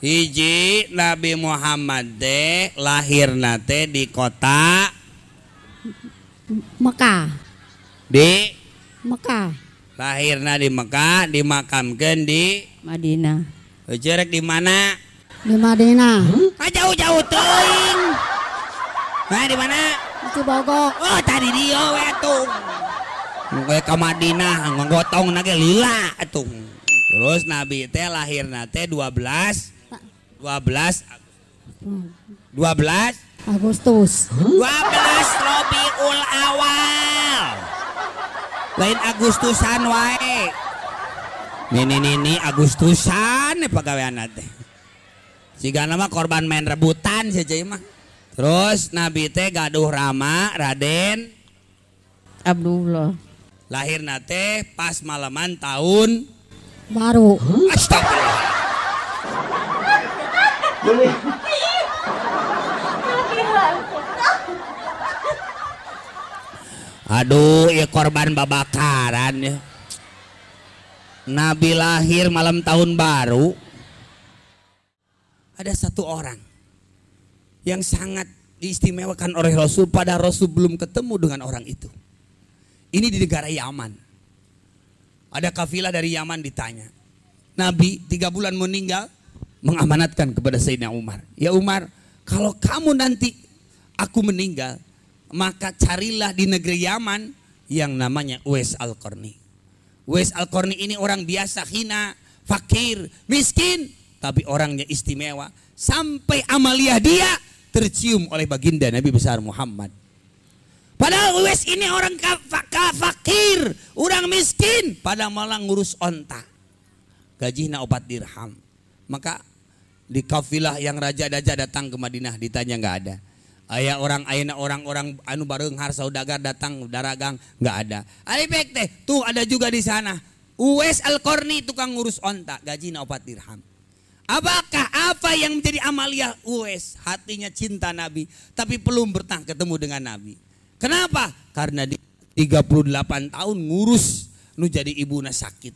hiji Nabi Muhammad teh lahir nate di kota Mekah di Mekah lahirna di Mekah dimakamkan di Madinah Cerek di mana? di Madinah Ah jauh-jauh teuing. Nah di mana? itu Bogor Oh tadi dia we tuh. We ka Madinah ngogotong nage lila atuh. Terus Nabi teh lahir nate 12 12 12 Agustus 12 Robiul Awal. Lain Agustusan wae. Nini nini Agustusan pagawean teh. Siga nama korban main rebutan saja mah. Terus Nabi teh gaduh Rama Raden Abdullah lahir nate pas malaman tahun baru Astagfirullah. Aduh, ya korban babakaran ya. Nabi lahir malam tahun baru. Ada satu orang yang sangat diistimewakan oleh Rasul pada Rasul belum ketemu dengan orang itu. Ini di negara Yaman. Ada kafilah dari Yaman ditanya. Nabi tiga bulan meninggal mengamanatkan kepada Sayyidina Umar. Ya Umar, kalau kamu nanti aku meninggal, maka carilah di negeri Yaman yang namanya Uwais Al-Qarni. Uwais Al-Qarni ini orang biasa, hina, fakir, miskin, tapi orangnya istimewa. Sampai amaliah dia tercium oleh baginda Nabi besar Muhammad. Padahal Uwais ini orang fakir, orang miskin, pada malah ngurus onta. Gajinya opat dirham. Maka di kafilah yang raja-raja datang ke Madinah ditanya nggak ada. Ayah orang ayana orang-orang anu barenghar saudagar datang daragang nggak ada. Alipek teh tuh ada juga di sana. Uwais Al-Qarni tukang ngurus onta, gajinya opat dirham. Apakah apa yang menjadi amalia Uwais? Hatinya cinta Nabi, tapi belum pernah ketemu dengan Nabi. Kenapa? Karena di 38 tahun ngurus nu jadi ibuna sakit.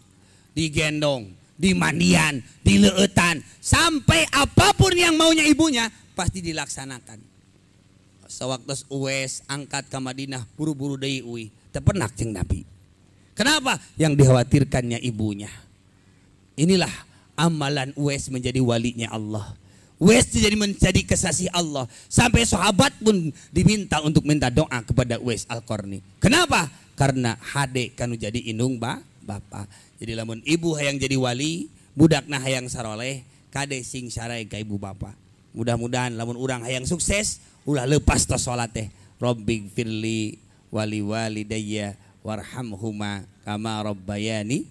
Digendong, dimandian, dileutan, sampai apa pun yang maunya ibunya pasti dilaksanakan. Sewaktu Uwais angkat ke Madinah buru-buru deui uwi, tepenak jeung Nabi. Kenapa? Yang dikhawatirkannya ibunya. Inilah amalan Uwais menjadi walinya Allah. Uwais jadi menjadi kesasih Allah. Sampai sahabat pun diminta untuk minta doa kepada Uwais Al-Qarni. Kenapa? Karena hade kanu jadi indung ba, bapak. Jadi lamun ibu hayang jadi wali, budakna hayang saroleh, kade sing sarai ka ibu bapak. Mudah-mudahan lamun urang hayang sukses, ulah lepas tos salat teh. Rabbig firli wali walidayya warhamhuma kama rabbayani.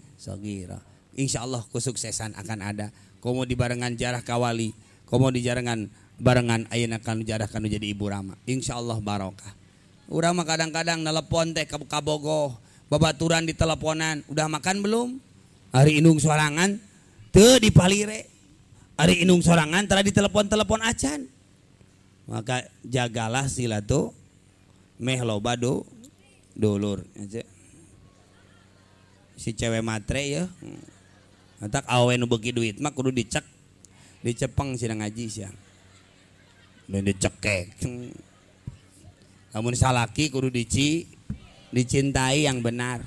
Insya Allah kesuksesan akan ada. Komo di barengan jarah kawali, komo di jarangan barengan ayana kanu jarah kanu jadi ibu rama. Insya Allah barokah. Urang mah kadang-kadang nelpon teh kabogoh, babaturan di teleponan, udah makan belum? Hari indung sorangan, teu dipalire. Hari indung sorangan telah ditelepon-telepon acan. Maka jagalah sila tuh meh loba do dulur aja. Si cewek matre ya. Antak awe nu beuki duit mah kudu dicek. Dicepeng sina ngaji siang. Dan dicekek. Namun salaki kudu dici dicintai yang benar.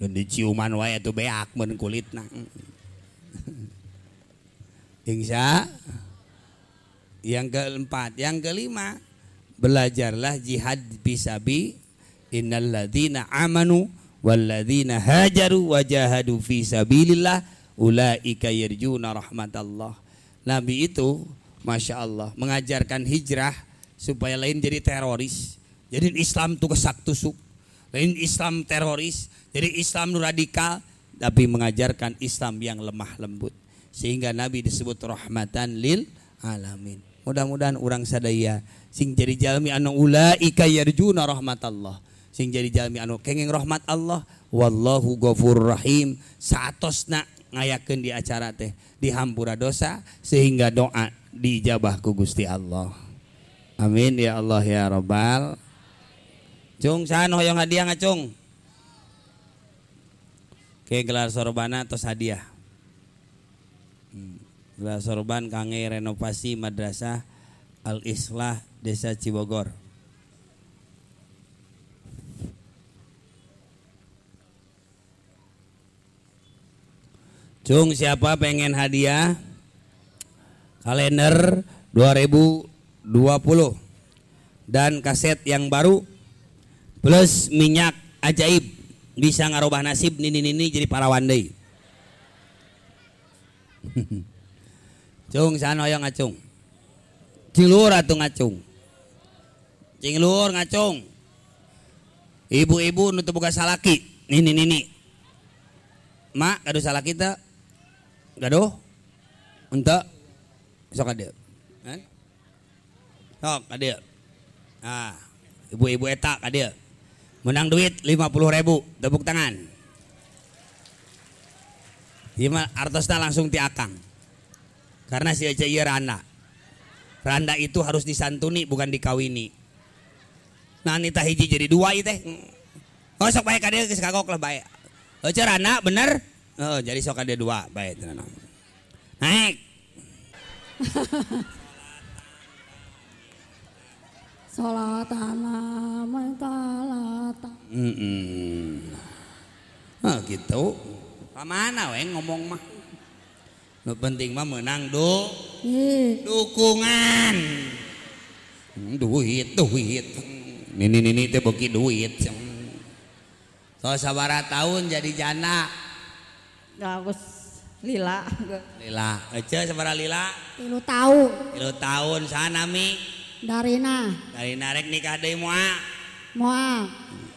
Dan diciuman wae atuh beak mun kulitna. Insya yang keempat, yang kelima, belajarlah jihad bisabi innalladzina amanu walladzina hajaru wajahadu fi sabilillah ulaika yarjuna rahmatallah. Nabi itu Masya Allah mengajarkan hijrah supaya lain jadi teroris. Jadi Islam tuh kesak tusuk. Lain Islam teroris, jadi Islam radikal tapi mengajarkan Islam yang lemah lembut. Sehingga Nabi disebut rahmatan lil alamin. Mudah-mudahan orang sadaya sing jadi jalmi anu ulaika yarjuna rahmatallah. Sing jadi jalmi anu kenging rahmat Allah wallahu ghafurur rahim. Saatosna ngayakeun di acara teh dihampura dosa sehingga doa dijabah ku Gusti Allah. Amin ya Allah ya Rabbal. Cung sahan hoyong hadiah ngacung. Ke gelar sorbana atau hadiah. Hmm. gelas sorban kangge renovasi madrasah Al Islah Desa Cibogor Cung siapa pengen hadiah kalender 2020 dan kaset yang baru plus minyak ajaib bisa ngarubah nasib nini nini jadi parawan deui. Cung sana yang ngacung. Cilur atuh ngacung. Cilur ngacung. Ibu-ibu nutup buka salaki. Nini nini. Mak kado salaki teh Gaduh? Untuk? Sok ada. Sok ada. Ah, ibu-ibu etak ada. Menang duit 50 ribu. Tepuk tangan. Gimana artosnya langsung ti akang. Karena si Ece iya randa. Randa itu harus disantuni bukan dikawini. Nah nita hiji jadi dua itu. Oh sok baik kadeu geus kagok lah baik. Ece randa bener? Oh, jadi sok ada dua, baik. Naik. Salatana mentalata. Mm -mm. Ah gitu. Pamana we ngomong mah. Nu penting mah menang do Ih, dukungan. Hmm, Duit, duit. Nini nini teh beki duit. So sabara tahun jadi janda. bagus. Lila. Lila, ece sabara lila. Tilu tahu Tilu tahun sana mi. Darina. Dari narek nikah deui moal. Moal.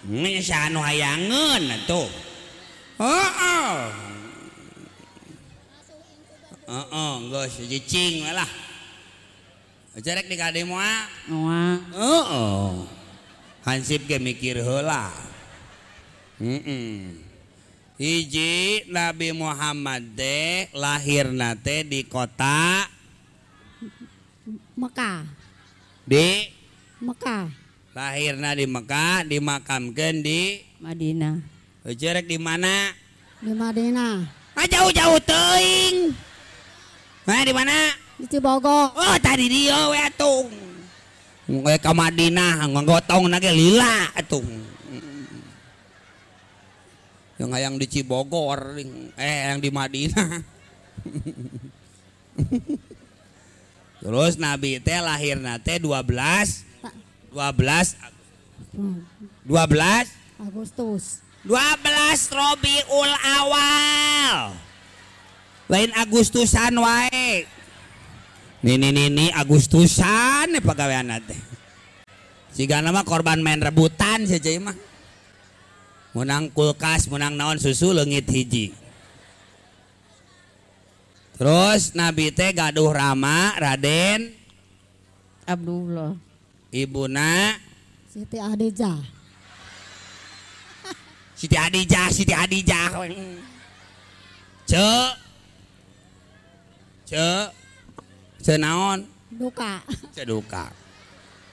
Nya sanu hayangeun atuh. Heeh. Heeh, geus cicing we lah. Cerek nikah deui moal. Moal. Heeh. Hansip ge mikir heula. Heeh. Hiji Nabi Muhammad teh lahirna teh di kota Mekah. Di Mekah. lahirna di Mekah dimakamkeun di Madinah. Cerek di mana? Di Madinah. Ah jauh-jauh teuing. Nah, di mana? Di Cibogo. Oh, tadi dia we atuh. We ka Madinah nggotong ge lila atuh. Yang hayang di Cibogor, eh yang di Madinah. Terus Nabi teh lahirna teh 12 12 Hmm, 12 Agustus. 12 Robiul Awal. Lain Agustusan wae. Nini nini Agustusan nih pegawaian teh. Siga nama korban main rebutan saja mah. Menang kulkas, menang naon susu leungit hiji. Terus Nabi teh gaduh Rama, Raden, Abdullah. ibuna Siti Adijah. Siti Adijah, Siti Adijah. Cek. Cek. Cek naon? Duka. Cek duka.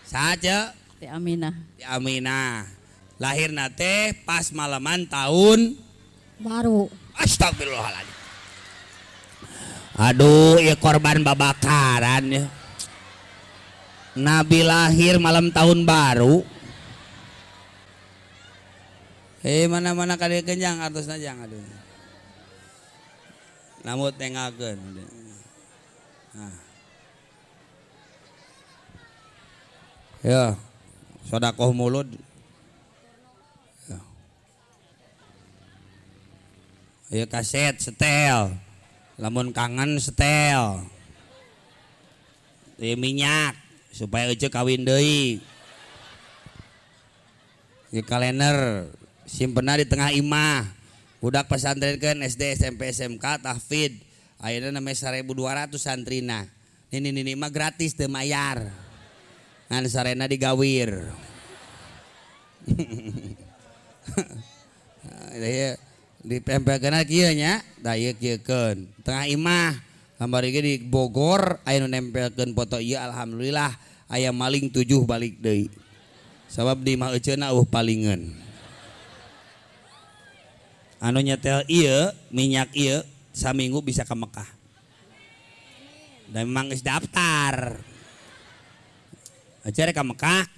Saja Siti Aminah. di Aminah. Lahir nate pas malaman tahun Baru. Astagfirullahaladzim. Aduh, ya korban babakaran ya. Nabi lahir malam tahun baru. Eh mana mana kade kenjang atas najang aduh. Namun tengakeun. Nah. Ya, sodakoh mulut. Ya. Ya kaset setel. Lamun kangen setel. Ya minyak supaya aja kawin deui. Ya kalender simpenna di tengah imah. Budak pesantren kan SD SMP SMK tahfid. Ayeuna namanya 1200 santrina. Ini ini mah gratis teu mayar. Ngan sarena digawir. Daya dipempelkeun kieu nya, da ieu kieukeun. Tengah imah. Gambar ieu di Bogor. Aya nu nempelkeun foto. Ieu alhamdulillah. Aya maling tujuh balik deui. Sabab di imah euceuna uh palingeun. Anu nyetel ieu minyak ieu saminggu bisa ke Mekah. dan memang geus daftar. Aja rek ka Mekah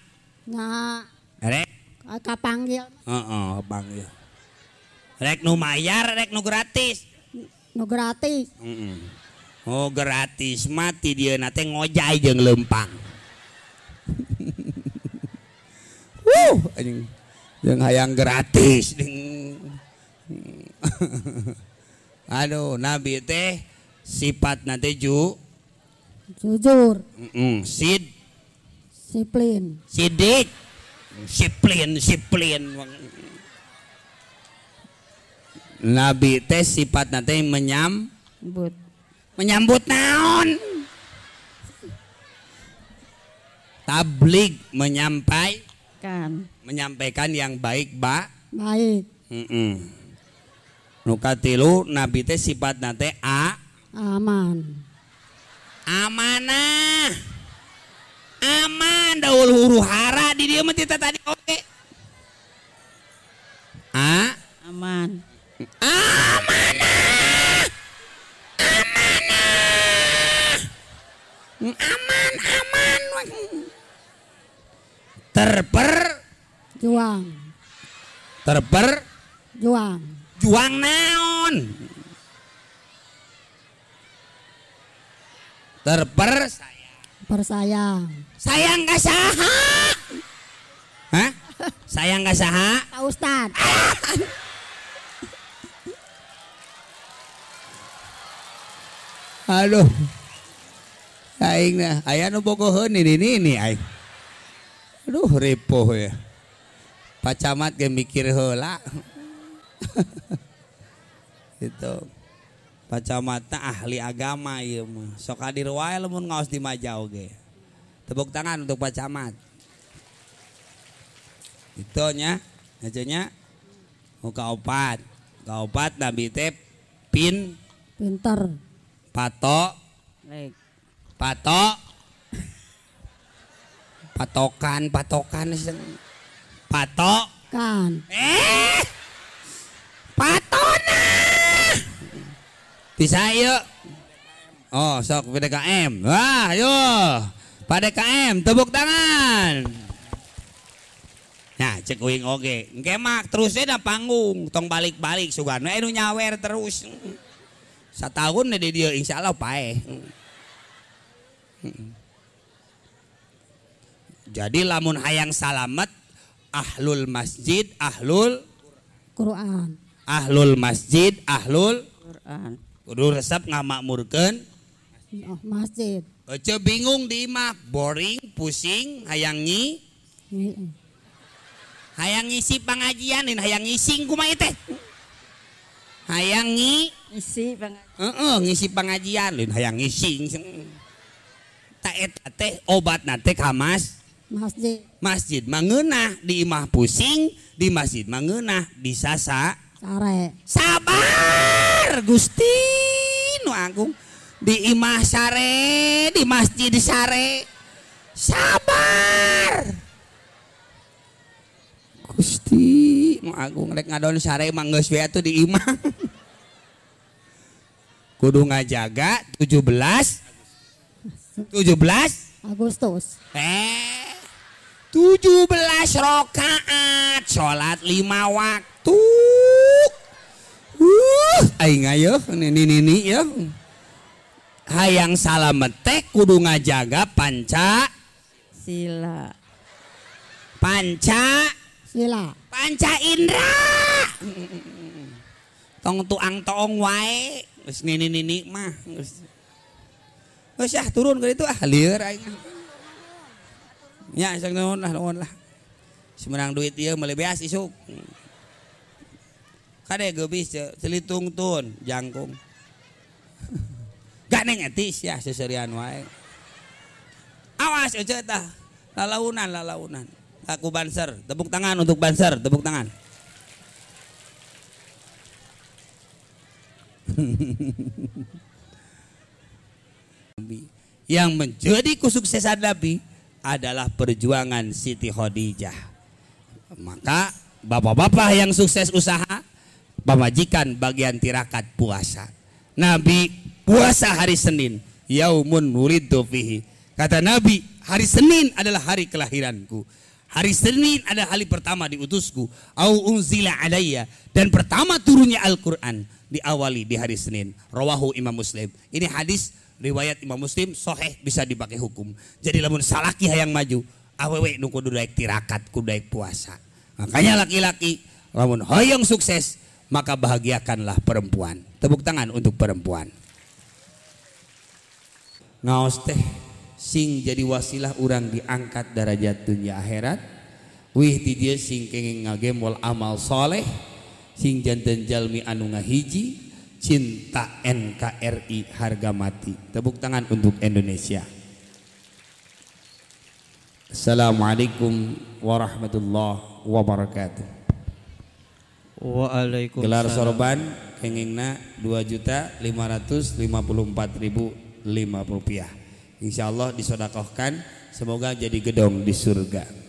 Nya rek kapanggil heeh panggil rek nu mayar rek nu gratis. Nu gratis. Mm-mm. oh gratis. Mati dia nate ngojay jeung lempang. Wuh, anjing. Jeung hayang gratis ding. Aduh, Nabi teh sifat nanti ju. Jujur, mm sid. Disiplin, sidik. Siplin siplin Nabi teh sifat nanti menyam but menyambut naon? Tablig menyampai kan. menyampaikan yang baik ba baik, Mm-mm. nu katilu nabi teh sifat nate a aman, amanah. Aman daul huru hara di dia mah tadi oke. A aman, amanah amanah aman aman terper. Juang, terper. Juang, juang naon terper. Bersayang, sayang gak saha? Hah? sayang gak saha? Pak Ustad, aduh. Aing nah aya nu bogoheun ini ini aing. Aduh repoh ya Pak Camat ge mikir heula. Gitu. Pak Camat ahli agama ieu mah. Sok hadir wae lamun ngaos di Majau ge. Tepuk tangan untuk Pak Camat itu nya nya. Muka opat. Ka opat nabi teh pin. Pinter, patok. Patok. Patokan patokan patok. Kan, eh! Patona! Bisa yuk. Oh sok PDKM wah yuk PDKM tepuk tangan. Nah, cek uing oge. Engke mah terusnya da panggung, tong balik-balik sugan we nu nyawer terus. Satahun deh dia insya Allah pae. Jadi lamun hayang salamet ahlul masjid, ahlul Quran, ahlul masjid, ahlul Quran, kudu resep ngamakmurkeun. oh, masjid, Ece bingung di imah, boring, pusing, hayang nyi, Ini, hayang ngisi pengajian, hayang ngising kumaha teh. Hayang nyi, isi bang, Heeh, ngisi pengajian. Lain hayang ngising. Tak eta teh obat nate kamas masjid, masjid mangeunah di imah pusing, di masjid mangeunah di sasa. Sare, sabar Gusti nu agung. Di imah sare di masjid sare. Sabar. Gusti nu agung. Rek ngadon sare mah geus di imah kudu ngajaga 17 17 Agustus, eh 17 rokaat sholat lima waktu. Uh aing ayo nini nini ya hayang salametek kudu ngajaga panca. Sila, panca. Sila, panca indra. Tong tuang toong wae geus nini nini mah geus ah turun ke itu ah lieur aing. Nya sang nuhun lah nuhun lah. Semenang duit ieu meuli beas isuk kade geubis ce celitung tun jangkung. Gak neng etis ya seserian wae. Awas aja tah lalaunan lalaunan. Aku banser tepuk tangan untuk banser tepuk tangan yang menjadi kesuksesan Nabi adalah perjuangan Siti Khadijah. Maka bapak-bapak yang sukses usaha, pemajikan bagian tirakat puasa. Nabi puasa hari Senin, yaumun wulidtu fihi. Kata Nabi, hari Senin adalah hari kelahiranku. Hari Senin adalah hari pertama diutusku. Au unzila alayya. Dan pertama turunnya Al-Quran. Diawali di hari Senin. Rawahu Imam Muslim. Ini hadis riwayat Imam Muslim. Soheh bisa dipakai hukum. Jadi lamun salaki yang maju. Awewe nu kudu daek tirakat, kudu daek puasa. Makanya laki-laki lamun hoyong sukses, maka bahagiakanlah perempuan. Tepuk tangan untuk perempuan. Ngaos teh sing jadi wasilah orang diangkat darajat dunia akhirat. Wih di dia sing kenging ngagemol amal soleh sing jantan jalmi anu ngahiji cinta NKRI harga mati. Tepuk tangan untuk Indonesia. Assalamualaikum warahmatullahi wabarakatuh. Waalaikumsalam. gelar sorban kengingna 2 juta 554 ribu 5 rupiah Insya Allah disodakohkan. Semoga jadi gedong di surga